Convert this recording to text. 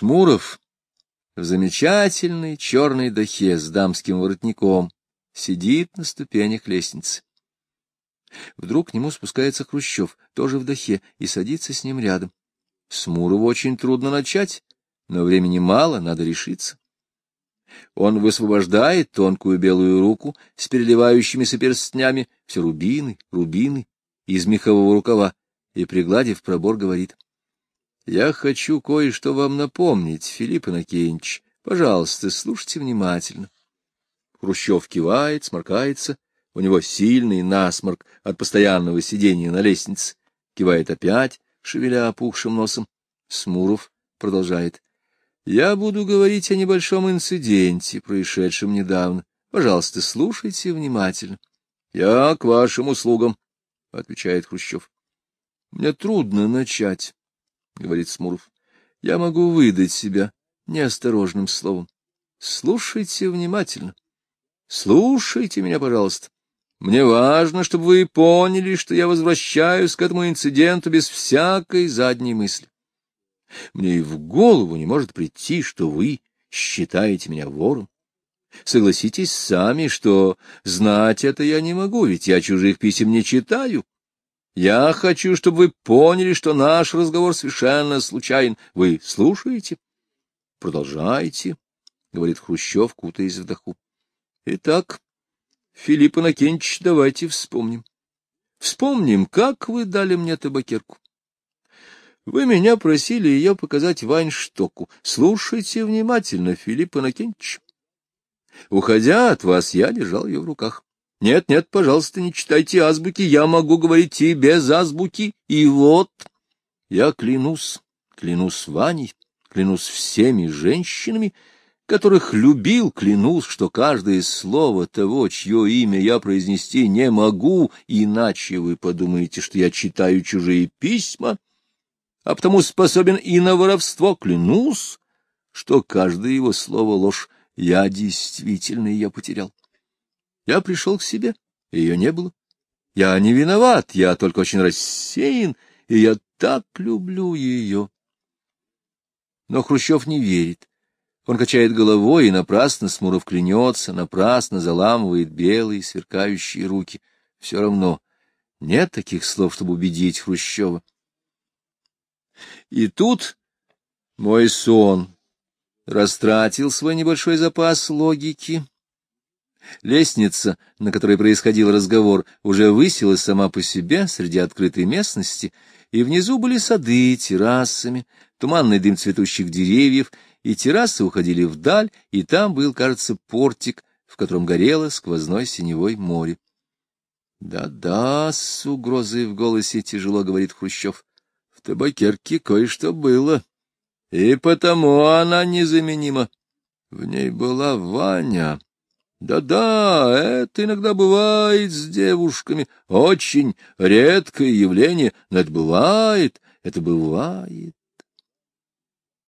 Смуров в замечательной черной дахе с дамским воротником сидит на ступенях лестницы. Вдруг к нему спускается Хрущев, тоже в дахе, и садится с ним рядом. Смурову очень трудно начать, но времени мало, надо решиться. Он высвобождает тонкую белую руку с переливающимися перстнями, все рубины, рубины, из мехового рукава, и, пригладив пробор, говорит. — Я хочу кое-что вам напомнить, Филипп Иннокенич. Пожалуйста, слушайте внимательно. Хрущев кивает, сморкается. У него сильный насморк от постоянного сидения на лестнице. Кивает опять, шевеля опухшим носом. Смуров продолжает. — Я буду говорить о небольшом инциденте, происшедшем недавно. Пожалуйста, слушайте внимательно. — Я к вашим услугам, — отвечает Хрущев. — Мне трудно начать, — говорит Смуров. — Я могу выдать себя неосторожным словом. Слушайте внимательно. Слушайте меня, пожалуйста. Мне важно, чтобы вы поняли, что я возвращаюсь к этому инциденту без всякой задней мысли. Мне и в голову не может прийти, что вы считаете меня вором. Согласитесь сами, что знать это я не могу, ведь я чужих писем не читаю. Я хочу, чтобы вы поняли, что наш разговор совершенно случайен. Вы слушаете? Продолжайте, — говорит Хрущев, кутаясь в даху. Итак, Филипп Иннокенич, давайте вспомним. Вспомним, как вы дали мне табакерку. Вы меня просили ее показать Вайнштоку. Слушайте внимательно, Филипп Иннокенич. Уходя от вас, я держал ее в руках. Нет, нет, пожалуйста, не читайте азбуки, я могу говорить и без азбуки. И вот, я клянусь, клянусь Ваней, клянусь всеми женщинами, которых любил, клянусь, что каждое слово того, чье имя я произнести не могу, иначе вы подумаете, что я читаю чужие письма, а потому способен и на воровство, клянусь, что каждое его слово ложь. Я действительно ее потерял. Я пришел к себе, ее не было. Я не виноват, я только очень рассеян, и я так люблю ее. Но Хрущев не верит. Он качает головой, и напрасно Смуров клянется, напрасно заламывает белые сверкающие руки. Все равно нет таких слов, чтобы убедить Хрущева. И тут мой сон растратил свой небольшой запас логики, Лестница, на которой происходил разговор, уже высилась сама по себе среди открытой местности, и внизу были сады террасами, туманный дым цветущих деревьев, и террасы уходили вдаль, и там был, кажется, портик, в котором горело сквозной синевой море. «Да-да», — с угрозой в голосе тяжело говорит Хрущев, — «в табакерке кое-что было, и потому она незаменима. В ней была Ваня». Да-да, это иногда бывает с девушками, очень редкое явление, но это бывает, это бывает.